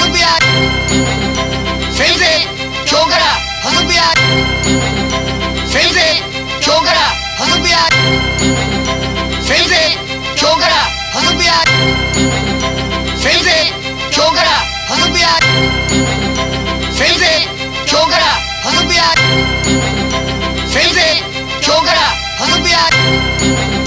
補足や先生今日から補足や先生今日から補足や先生今日から補足や先生今日から補足や先生今日から補足や先生今日から補足や